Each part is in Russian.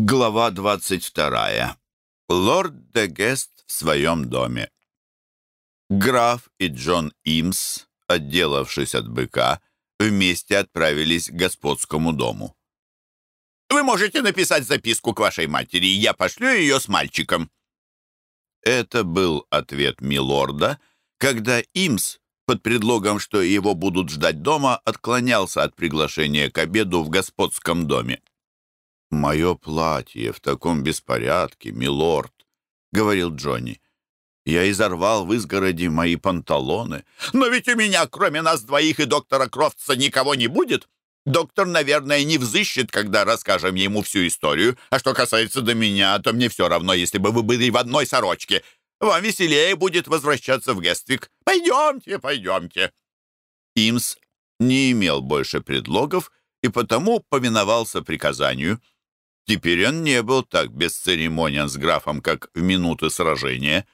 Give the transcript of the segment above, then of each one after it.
Глава 22. Лорд де Гест в своем доме. Граф и Джон Имс, отделавшись от быка, вместе отправились к господскому дому. «Вы можете написать записку к вашей матери, я пошлю ее с мальчиком». Это был ответ милорда, когда Имс, под предлогом, что его будут ждать дома, отклонялся от приглашения к обеду в господском доме. «Мое платье в таком беспорядке, милорд», — говорил Джонни. «Я изорвал в изгороди мои панталоны». «Но ведь у меня, кроме нас двоих и доктора Крофтса, никого не будет. Доктор, наверное, не взыщет, когда расскажем ему всю историю. А что касается до меня, то мне все равно, если бы вы были в одной сорочке. Вам веселее будет возвращаться в Гествик. Пойдемте, пойдемте». Имс не имел больше предлогов и потому повиновался приказанию — Теперь он не был так бесцеремонен с графом, как в минуты сражения.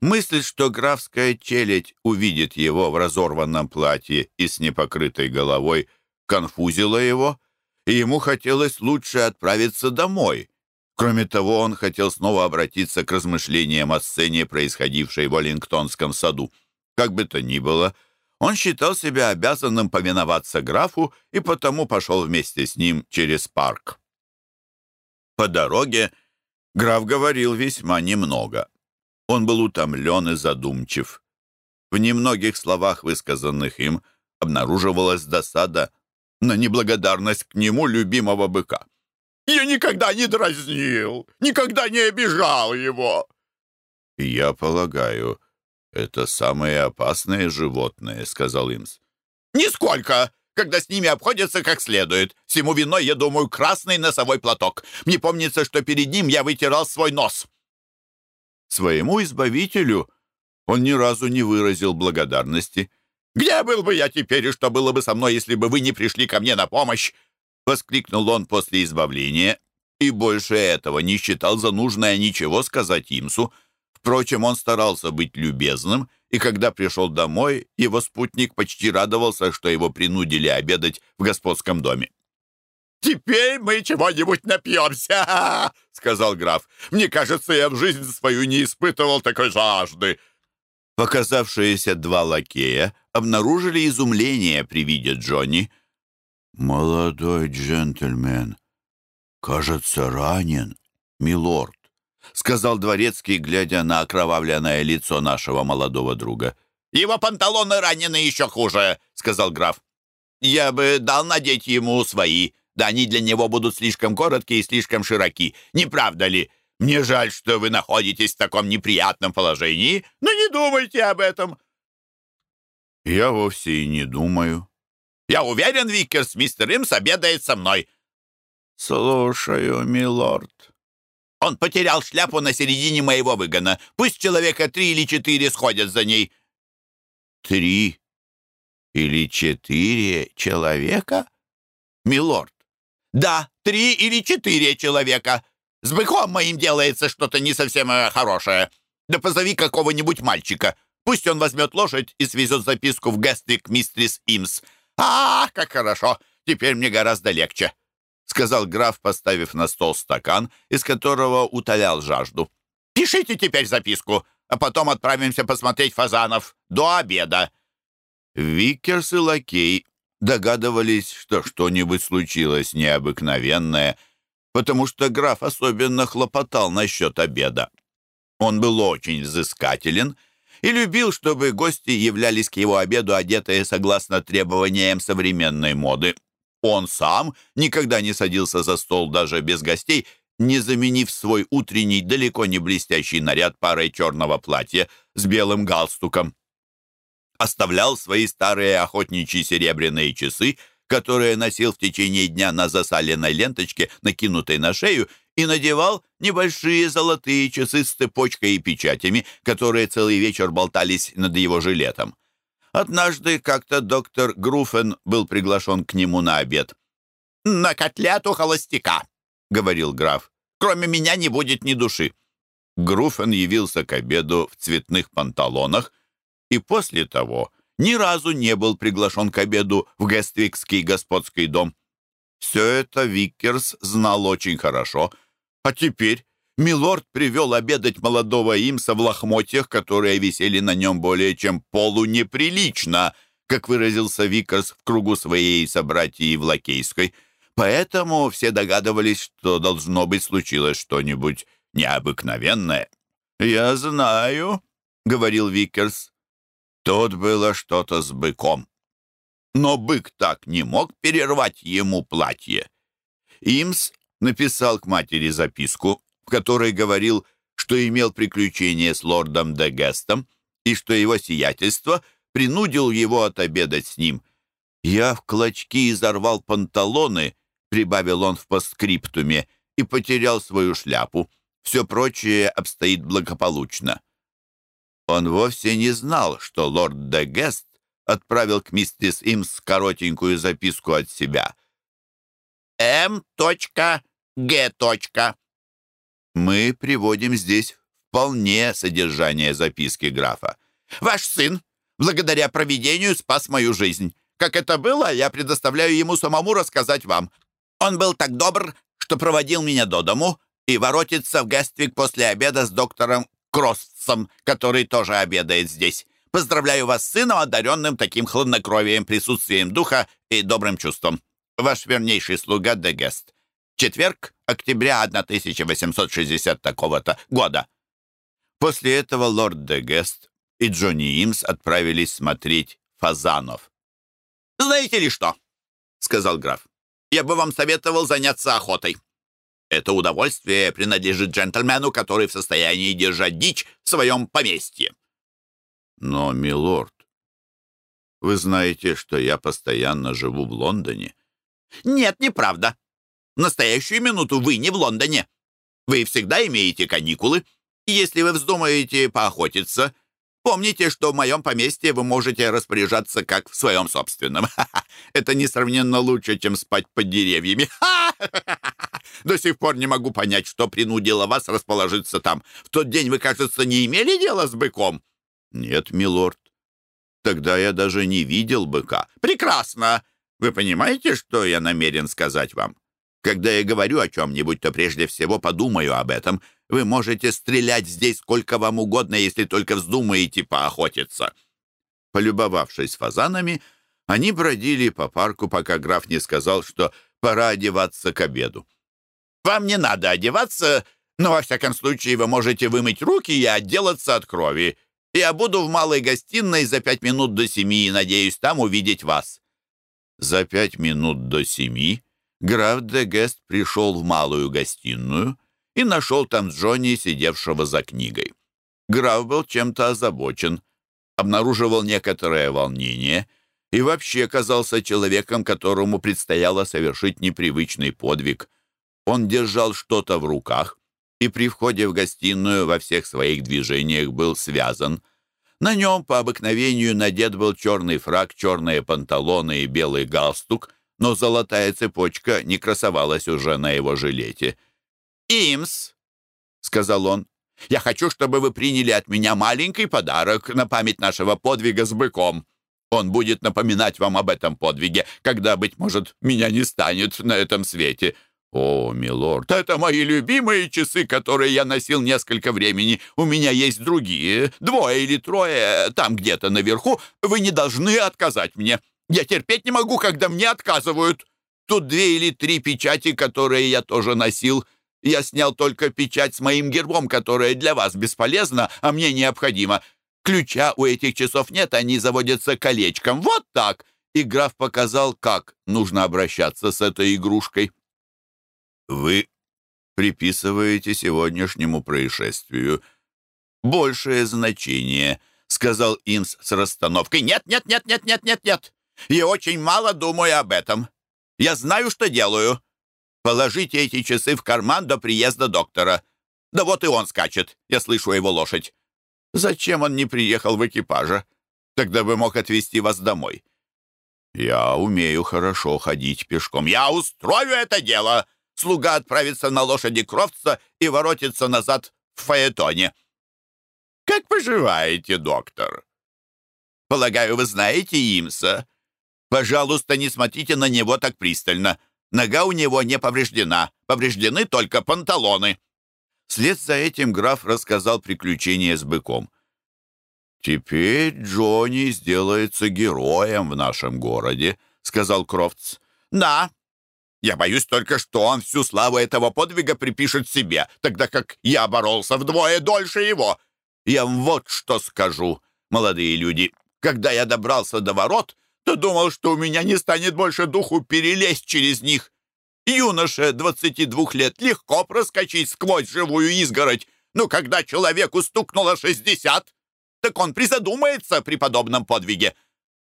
Мысль, что графская челядь увидит его в разорванном платье и с непокрытой головой, конфузила его, и ему хотелось лучше отправиться домой. Кроме того, он хотел снова обратиться к размышлениям о сцене, происходившей в Оллингтонском саду. Как бы то ни было, он считал себя обязанным повиноваться графу и потому пошел вместе с ним через парк. По дороге граф говорил весьма немного. Он был утомлен и задумчив. В немногих словах, высказанных им, обнаруживалась досада на неблагодарность к нему любимого быка. «Я никогда не дразнил, никогда не обижал его!» «Я полагаю, это самые опасные животные», — сказал Имс. «Нисколько! Когда с ними обходятся как следует. Всему виной, я думаю, красный носовой платок. Мне помнится, что перед ним я вытирал свой нос». Своему избавителю он ни разу не выразил благодарности. «Где был бы я теперь, и что было бы со мной, если бы вы не пришли ко мне на помощь?» Воскликнул он после избавления и больше этого не считал за нужное ничего сказать Имсу. Впрочем, он старался быть любезным — и когда пришел домой, его спутник почти радовался, что его принудили обедать в господском доме. «Теперь мы чего-нибудь напьемся!» — сказал граф. «Мне кажется, я в жизнь свою не испытывал такой жажды!» Показавшиеся два лакея обнаружили изумление при виде Джонни. «Молодой джентльмен, кажется, ранен, милорд», — сказал дворецкий, глядя на окровавленное лицо нашего молодого друга. «Его панталоны ранены еще хуже», — сказал граф. «Я бы дал надеть ему свои. Да они для него будут слишком короткие и слишком широки. Не правда ли? Мне жаль, что вы находитесь в таком неприятном положении, но не думайте об этом». «Я вовсе и не думаю». «Я уверен, Викерс, мистер Имс обедает со мной». «Слушаю, милорд». Он потерял шляпу на середине моего выгона. Пусть человека три или четыре сходят за ней». «Три или четыре человека?» «Милорд». «Да, три или четыре человека. С быком моим делается что-то не совсем э, хорошее. Да позови какого-нибудь мальчика. Пусть он возьмет лошадь и свезет записку в Гествик мистрис Имс. Ах, как хорошо! Теперь мне гораздо легче» сказал граф, поставив на стол стакан, из которого утолял жажду. «Пишите теперь записку, а потом отправимся посмотреть фазанов до обеда». Викерс и лакей догадывались, что что-нибудь случилось необыкновенное, потому что граф особенно хлопотал насчет обеда. Он был очень взыскателен и любил, чтобы гости являлись к его обеду, одетые согласно требованиям современной моды. Он сам никогда не садился за стол даже без гостей, не заменив свой утренний, далеко не блестящий наряд парой черного платья с белым галстуком. Оставлял свои старые охотничьи серебряные часы, которые носил в течение дня на засаленной ленточке, накинутой на шею, и надевал небольшие золотые часы с цепочкой и печатями, которые целый вечер болтались над его жилетом. Однажды как-то доктор Груфен был приглашен к нему на обед. «На котлету холостяка», — говорил граф. «Кроме меня не будет ни души». Груфен явился к обеду в цветных панталонах и после того ни разу не был приглашен к обеду в Гествикский господский дом. Все это Виккерс знал очень хорошо, А теперь милорд привел обедать молодого имса в лохмотьях, которые висели на нем более чем полунеприлично, как выразился Викарс в кругу своей собратьи в Лакейской. Поэтому все догадывались, что должно быть случилось что-нибудь необыкновенное. «Я знаю», — говорил Викерс, — «тут было что-то с быком». Но бык так не мог перервать ему платье. Имс написал к матери записку, в которой говорил, что имел приключение с лордом де и что его сиятельство принудил его отобедать с ним. «Я в клочки изорвал панталоны», — прибавил он в постскриптуме, и потерял свою шляпу. Все прочее обстоит благополучно. Он вовсе не знал, что лорд де отправил к миссис Имс коротенькую записку от себя. «М.Г. Мы приводим здесь вполне содержание записки графа. «Ваш сын, благодаря провидению, спас мою жизнь. Как это было, я предоставляю ему самому рассказать вам. Он был так добр, что проводил меня до дому и воротится в Гествик после обеда с доктором Кроссом, который тоже обедает здесь. Поздравляю вас с сыном, одаренным таким хладнокровием, присутствием духа и добрым чувством. Ваш вернейший слуга Дегест. Четверг, октября 1860 такого-то года. После этого лорд Дегест и Джонни Имс отправились смотреть фазанов. «Знаете ли что?» — сказал граф. «Я бы вам советовал заняться охотой. Это удовольствие принадлежит джентльмену, который в состоянии держать дичь в своем поместье. Но, милорд, вы знаете, что я постоянно живу в Лондоне. Нет, неправда. В настоящую минуту вы не в Лондоне. Вы всегда имеете каникулы. Если вы вздумаете поохотиться, помните, что в моем поместье вы можете распоряжаться как в своем собственном. Это несравненно лучше, чем спать под деревьями. До сих пор не могу понять, что принудило вас расположиться там. В тот день вы, кажется, не имели дела с быком. «Нет, милорд. Тогда я даже не видел быка». «Прекрасно! Вы понимаете, что я намерен сказать вам? Когда я говорю о чем-нибудь, то прежде всего подумаю об этом. Вы можете стрелять здесь сколько вам угодно, если только вздумаете поохотиться». Полюбовавшись фазанами, они бродили по парку, пока граф не сказал, что пора одеваться к обеду. «Вам не надо одеваться, но, во всяком случае, вы можете вымыть руки и отделаться от крови. Я буду в малой гостиной за пять минут до семи и надеюсь там увидеть вас». За пять минут до семи граф де Гест пришел в малую гостиную и нашел там Джонни, сидевшего за книгой. Граф был чем-то озабочен, обнаруживал некоторое волнение и вообще казался человеком, которому предстояло совершить непривычный подвиг. Он держал что-то в руках, и при входе в гостиную во всех своих движениях был связан. На нем по обыкновению надет был черный фраг, черные панталоны и белый галстук, но золотая цепочка не красовалась уже на его жилете. «Имс», — сказал он, — «я хочу, чтобы вы приняли от меня маленький подарок на память нашего подвига с быком. Он будет напоминать вам об этом подвиге, когда, быть может, меня не станет на этом свете». «О, милорд, это мои любимые часы, которые я носил несколько времени. У меня есть другие, двое или трое, там где-то наверху. Вы не должны отказать мне. Я терпеть не могу, когда мне отказывают. Тут две или три печати, которые я тоже носил. Я снял только печать с моим гербом, которая для вас бесполезна, а мне необходима. Ключа у этих часов нет, они заводятся колечком. Вот так!» И граф показал, как нужно обращаться с этой игрушкой. Вы приписываете сегодняшнему происшествию большее значение, сказал Инс с расстановкой. Нет, нет, нет, нет, нет, нет, нет. Я очень мало думаю об этом. Я знаю, что делаю. Положите эти часы в карман до приезда доктора. Да вот и он скачет. Я слышу его лошадь. Зачем он не приехал в экипаже? Тогда бы мог отвезти вас домой. Я умею хорошо ходить пешком. Я устрою это дело слуга отправится на лошади Крофтса и воротится назад в фаэтоне. «Как поживаете, доктор?» «Полагаю, вы знаете Имса. Пожалуйста, не смотрите на него так пристально. Нога у него не повреждена. Повреждены только панталоны». Вслед за этим граф рассказал приключения с быком. «Теперь Джонни сделается героем в нашем городе», — сказал Крофтс. «Да, я боюсь только, что он всю славу этого подвига припишет себе, тогда как я боролся вдвое дольше его. Я вот что скажу, молодые люди. Когда я добрался до ворот, то думал, что у меня не станет больше духу перелезть через них. Юноше 22 лет легко проскочить сквозь живую изгородь, но когда человеку стукнуло 60, так он призадумается при подобном подвиге.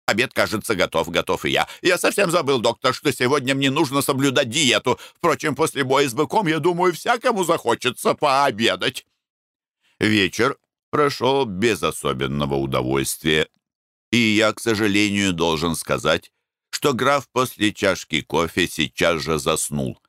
Обед, кажется, готов, готов и я. Я совсем забыл, доктор, что сегодня мне нужно соблюдать диету. Впрочем, после боя с быком, я думаю, всякому захочется пообедать. Вечер прошел без особенного удовольствия. И я, к сожалению, должен сказать, что граф после чашки кофе сейчас же заснул.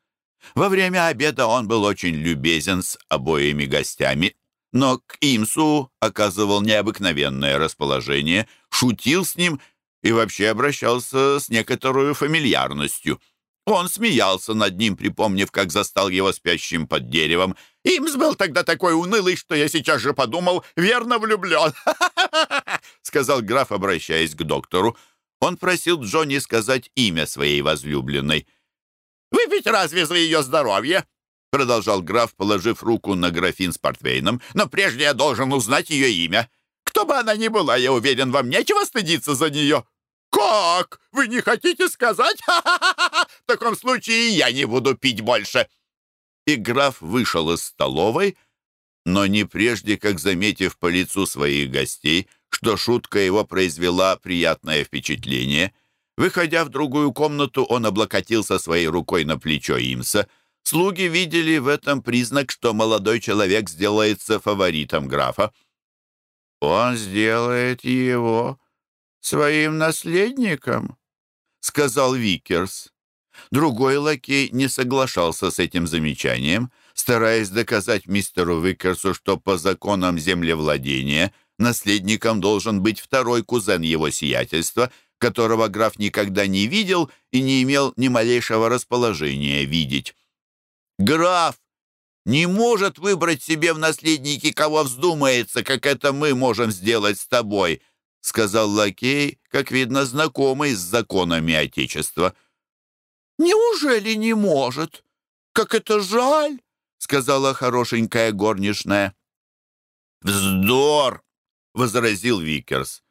Во время обеда он был очень любезен с обоими гостями, но к Имсу оказывал необыкновенное расположение, шутил с ним и вообще обращался с некоторой фамильярностью. Он смеялся над ним, припомнив, как застал его спящим под деревом. «Имс был тогда такой унылый, что я сейчас же подумал, верно влюблен!» сказал граф, обращаясь к доктору. Он просил Джонни сказать имя своей возлюбленной. «Вы ведь разве за ее здоровье?» продолжал граф, положив руку на графин с портвейном. «Но прежде я должен узнать ее имя. Кто бы она ни была, я уверен, вам нечего стыдиться за нее». «Как? Вы не хотите сказать? В таком случае я не буду пить больше». И граф вышел из столовой, но не прежде, как заметив по лицу своих гостей, что шутка его произвела приятное впечатление. Выходя в другую комнату, он облокотился своей рукой на плечо Имса. Слуги видели в этом признак, что молодой человек сделается фаворитом графа. «Он сделает его своим наследником», — сказал Викерс. Другой лакей не соглашался с этим замечанием, стараясь доказать мистеру Викерсу, что по законам землевладения наследником должен быть второй кузен его сиятельства, которого граф никогда не видел и не имел ни малейшего расположения видеть. «Граф не может выбрать себе в наследники, кого вздумается, как это мы можем сделать с тобой», сказал лакей, как видно, знакомый с законами Отечества. «Неужели не может? Как это жаль!» сказала хорошенькая горничная. «Вздор!» — возразил Викерс.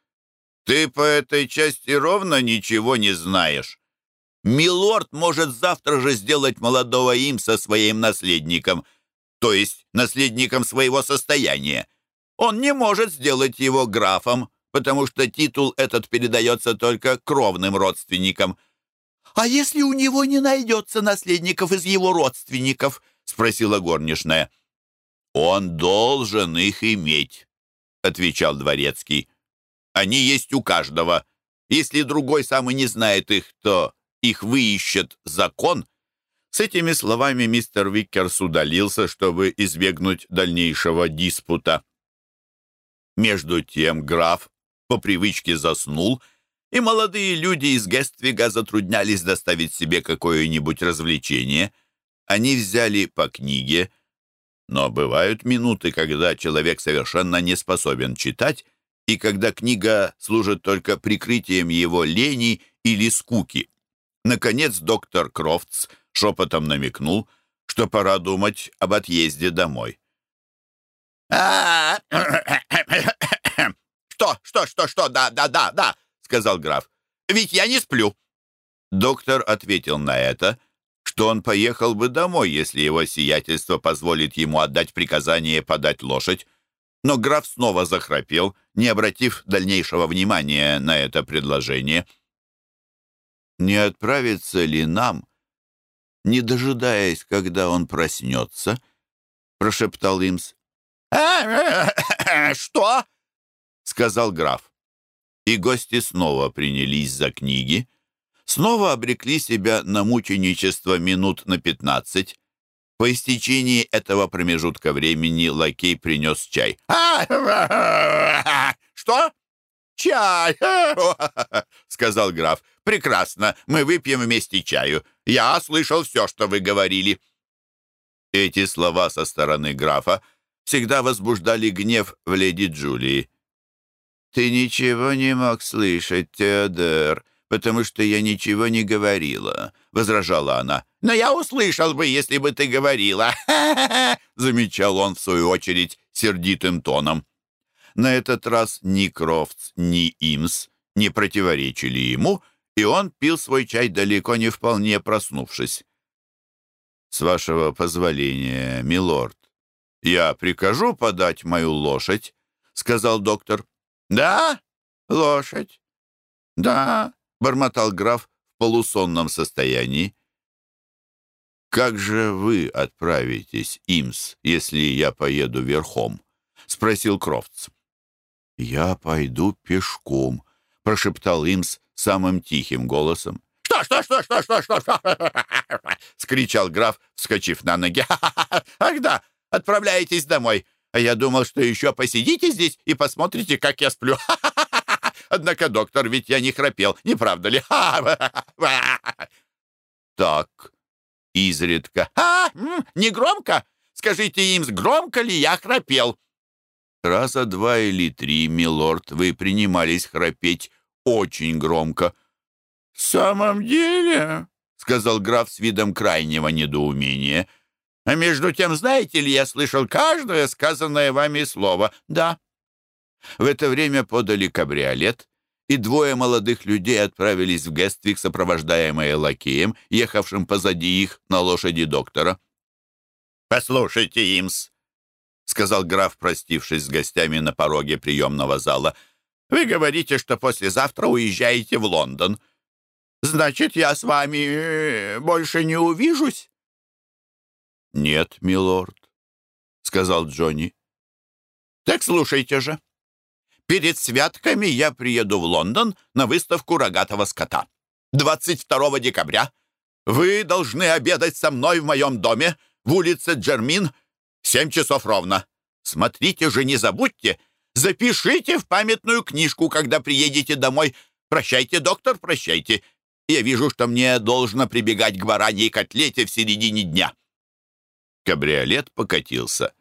«Ты по этой части ровно ничего не знаешь. Милорд может завтра же сделать молодого Имса своим наследником — то есть наследником своего состояния. Он не может сделать его графом, потому что титул этот передается только кровным родственникам. «А если у него не найдется наследников из его родственников?» — спросила горничная. «Он должен их иметь», — отвечал дворецкий. «Они есть у каждого. Если другой сам и не знает их, то их выищет закон, с этими словами мистер Виккерс удалился, чтобы избегнуть дальнейшего диспута. Между тем граф по привычке заснул, и молодые люди из Гествига затруднялись доставить себе какое-нибудь развлечение. Они взяли по книге, но бывают минуты, когда человек совершенно не способен читать, и когда книга служит только прикрытием его лени или скуки. Наконец доктор Крофтс шепотом намекнул, что пора думать об отъезде домой. «А, что, что, что, что, да, да, да, да», — сказал граф. «Ведь я не сплю». Доктор ответил на это, что он поехал бы домой, если его сиятельство позволит ему отдать приказание подать лошадь. Но граф снова захрапел, не обратив дальнейшего внимания на это предложение. «Не отправится ли нам не дожидаясь, когда он проснется, прошептал Имс. «Что?» — сказал граф. И гости снова принялись за книги, снова обрекли себя на мученичество минут на пятнадцать. По истечении этого промежутка времени лакей принес чай. «Что? Чай? — сказал граф. «Прекрасно, мы выпьем вместе чаю. Я слышал все, что вы говорили». Эти слова со стороны графа всегда возбуждали гнев в леди Джулии. «Ты ничего не мог слышать, Теодор, потому что я ничего не говорила», — возражала она. «Но я услышал бы, если бы ты говорила», — замечал он, в свою очередь, сердитым тоном. На этот раз ни Крофтс, ни Имс не противоречили ему, и он пил свой чай далеко не вполне проснувшись. «С вашего позволения, милорд, я прикажу подать мою лошадь», — сказал доктор. «Да, лошадь, да», — бормотал граф в полусонном состоянии. «Как же вы отправитесь, Имс, если я поеду верхом?» — спросил Крофтс. «Я пойду пешком», — прошептал Имс самым тихим голосом. «Что, что, что, что, что, что, что?» — скричал граф, вскочив на ноги. «Ах да, отправляетесь домой. А я думал, что еще посидите здесь и посмотрите, как я сплю. Однако, доктор, ведь я не храпел, не правда ли? Так, изредка. А, не громко? Скажите им, громко ли я храпел? Раза два или три, милорд, вы принимались храпеть очень громко. «В самом деле?» — сказал граф с видом крайнего недоумения. «А между тем, знаете ли, я слышал каждое сказанное вами слово. Да». В это время подали кабриолет, и двое молодых людей отправились в Гествик, сопровождаемые лакеем, ехавшим позади их на лошади доктора. «Послушайте, Имс», — сказал граф, простившись с гостями на пороге приемного зала, «вы говорите, что послезавтра уезжаете в Лондон. Значит, я с вами э, больше не увижусь?» «Нет, милорд», — сказал Джонни. «Так слушайте же. Перед святками я приеду в Лондон на выставку рогатого скота. 22 декабря вы должны обедать со мной в моем доме в улице Джермин. Семь часов ровно. Смотрите же, не забудьте. Запишите в памятную книжку, когда приедете домой. Прощайте, доктор, прощайте. Я вижу, что мне должно прибегать к бараньей котлете в середине дня». Кабриолет покатился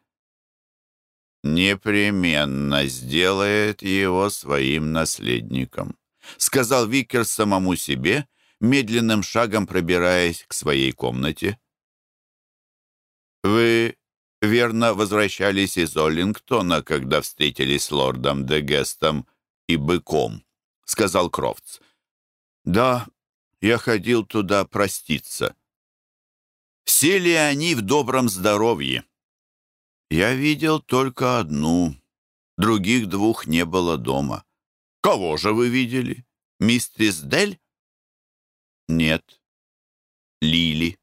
непременно сделает его своим наследником», сказал Викер самому себе, медленным шагом пробираясь к своей комнате. «Вы, верно, возвращались из Оллингтона, когда встретились с лордом Дегестом и Быком», сказал Крофтс. «Да, я ходил туда проститься». Все ли они в добром здоровье? Я видел только одну. Других двух не было дома. Кого же вы видели? Мистрис Дель? Нет. Лили.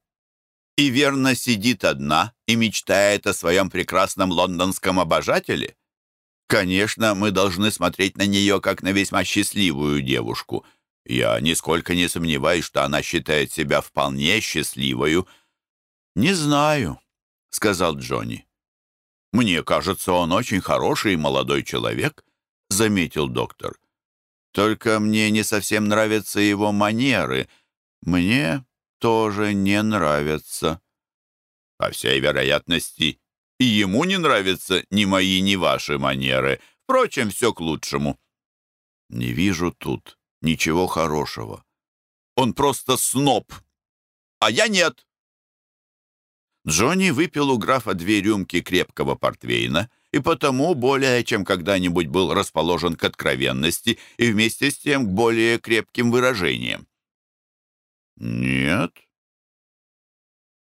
И верно сидит одна и мечтает о своем прекрасном лондонском обожателе? Конечно, мы должны смотреть на нее как на весьма счастливую девушку. Я нисколько не сомневаюсь, что она считает себя вполне счастливою. «Не знаю», — сказал Джонни. «Мне кажется, он очень хороший молодой человек», — заметил доктор. «Только мне не совсем нравятся его манеры. Мне тоже не нравятся». «По всей вероятности, и ему не нравятся ни мои, ни ваши манеры. Впрочем, все к лучшему». «Не вижу тут ничего хорошего. Он просто сноб, а я нет». Джонни выпил у графа две рюмки крепкого портвейна и потому более чем когда-нибудь был расположен к откровенности и вместе с тем к более крепким выражениям. «Нет,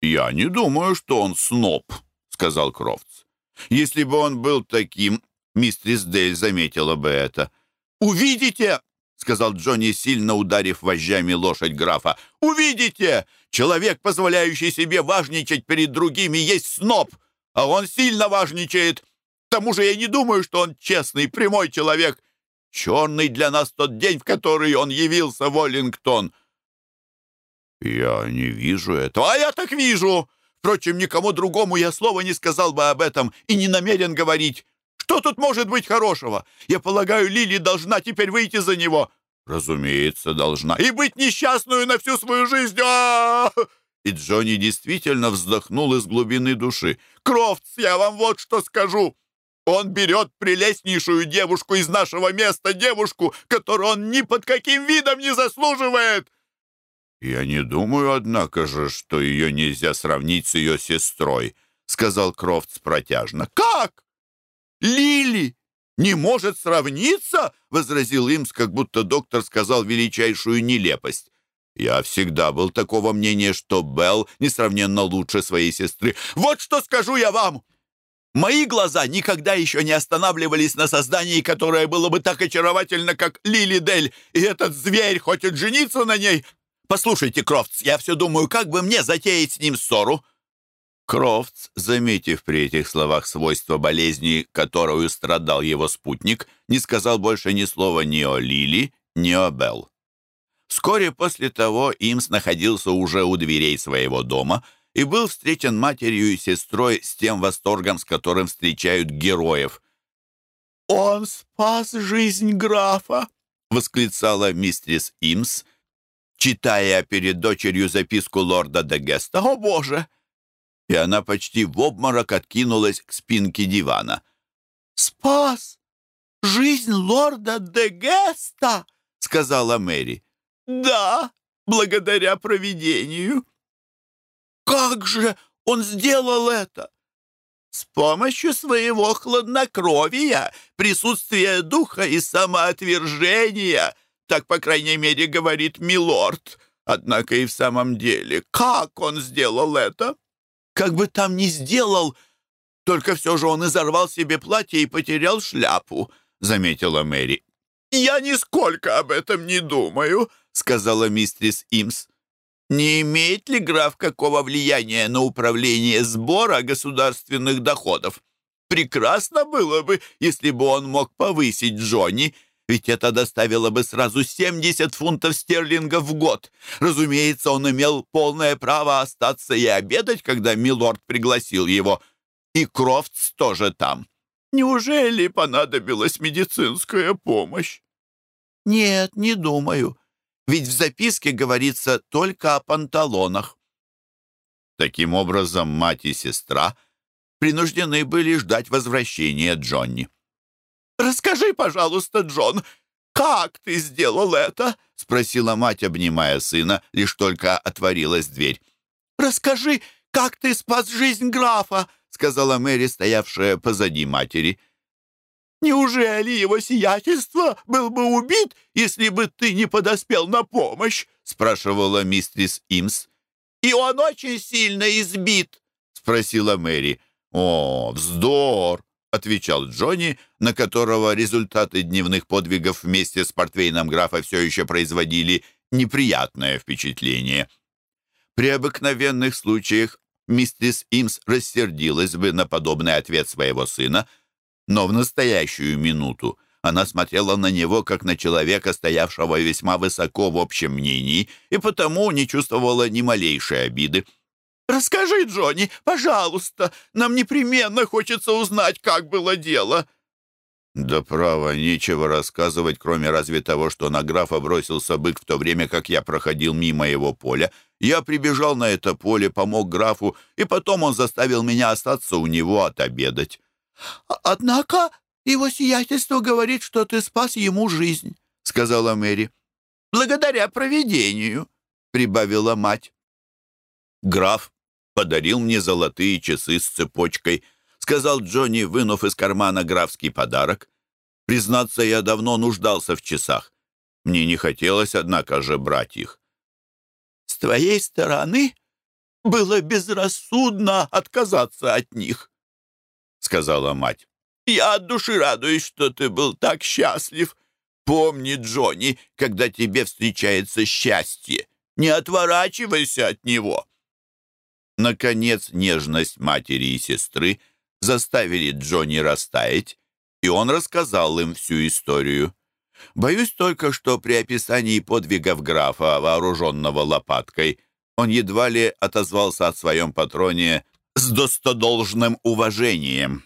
я не думаю, что он сноб», — сказал Крофтс. «Если бы он был таким, мистерис Дель заметила бы это». «Увидите!» — сказал Джонни, сильно ударив вожжами лошадь графа. «Увидите! Человек, позволяющий себе важничать перед другими, есть сноб, а он сильно важничает. К тому же я не думаю, что он честный, прямой человек. Черный для нас тот день, в который он явился в Оллингтон». «Я не вижу этого». «А я так вижу! Впрочем, никому другому я слова не сказал бы об этом и не намерен говорить. Что тут может быть хорошего? Я полагаю, Лили должна теперь выйти за него. Разумеется, должна. И быть несчастную на всю свою жизнь. А -а -а И Джонни действительно вздохнул из глубины души. «Крофтс, я вам вот что скажу. Он берет прелестнейшую девушку из нашего места, девушку, которую он ни под каким видом не заслуживает!» «Я не думаю, однако же, что ее нельзя сравнить с ее сестрой», — сказал Крофтс протяжно. «Как? Лили не может сравниться?» — возразил Имс, как будто доктор сказал величайшую нелепость. «Я всегда был такого мнения, что Белл несравненно лучше своей сестры. Вот что скажу я вам!» Мои глаза никогда еще не останавливались на создании, которое было бы так очаровательно, как Лили Дель, и этот зверь хочет жениться на ней. Послушайте, Крофтс, я все думаю, как бы мне затеять с ним ссору». Крофтс, заметив при этих словах свойства болезни, которую страдал его спутник, не сказал больше ни слова ни о Лили, ни о Белл. Вскоре после того Имс находился уже у дверей своего дома — и был встречен матерью и сестрой с тем восторгом, с которым встречают героев. «Он спас жизнь графа!» — восклицала мистрис Имс, читая перед дочерью записку лорда де Геста. «О, Боже!» И она почти в обморок откинулась к спинке дивана. «Спас жизнь лорда де Геста!» — сказала Мэри. «Да, благодаря провидению!» Как же он сделал это? С помощью своего хладнокровия, присутствия духа и самоотвержения, так, по крайней мере, говорит милорд. Однако и в самом деле, как он сделал это? Как бы там ни сделал, только все же он изорвал себе платье и потерял шляпу, заметила Мэри. «Я нисколько об этом не думаю», — сказала мистрис Имс. Не имеет ли граф какого влияния на управление сбора государственных доходов? Прекрасно было бы, если бы он мог повысить Джонни, ведь это доставило бы сразу 70 фунтов стерлингов в год. Разумеется, он имел полное право остаться и обедать, когда милорд пригласил его. И Крофтс тоже там. Неужели понадобилась медицинская помощь? Нет, не думаю ведь в записке говорится только о панталонах. Таким образом, мать и сестра принуждены были ждать возвращения Джонни. «Расскажи, пожалуйста, Джон, как ты сделал это?» — спросила мать, обнимая сына, лишь только отворилась дверь. «Расскажи, как ты спас жизнь графа?» — сказала Мэри, стоявшая позади матери. Неужели его сиятельство был бы убит, если бы ты не подоспел на помощь?» — спрашивала мистрис Имс. «И он очень сильно избит», — спросила Мэри. «О, вздор!» — отвечал Джонни, на которого результаты дневных подвигов вместе с портвейном графа все еще производили неприятное впечатление. При обыкновенных случаях мистрис Имс рассердилась бы на подобный ответ своего сына — но в настоящую минуту она смотрела на него, как на человека, стоявшего весьма высоко в общем мнении, и потому не чувствовала ни малейшей обиды. «Расскажи, Джонни, пожалуйста, нам непременно хочется узнать, как было дело». «Да право, нечего рассказывать, кроме разве того, что на графа бросился бык в то время, как я проходил мимо его поля. Я прибежал на это поле, помог графу, и потом он заставил меня остаться у него отобедать. «Однако его сиятельство говорит, что ты спас ему жизнь», — сказала Мэри. «Благодаря провидению», — прибавила мать. «Граф подарил мне золотые часы с цепочкой», — сказал Джонни, вынув из кармана графский подарок. «Признаться, я давно нуждался в часах. Мне не хотелось, однако же, брать их». «С твоей стороны было безрассудно отказаться от них», сказала мать. «Я от души радуюсь, что ты был так счастлив. Помни, Джонни, когда тебе встречается счастье, не отворачивайся от него». Наконец, нежность матери и сестры заставили Джонни растаять, и он рассказал им всю историю. Боюсь только, что при описании подвигов графа, вооруженного лопаткой, он едва ли отозвался о своем патроне с достодолжным уважением.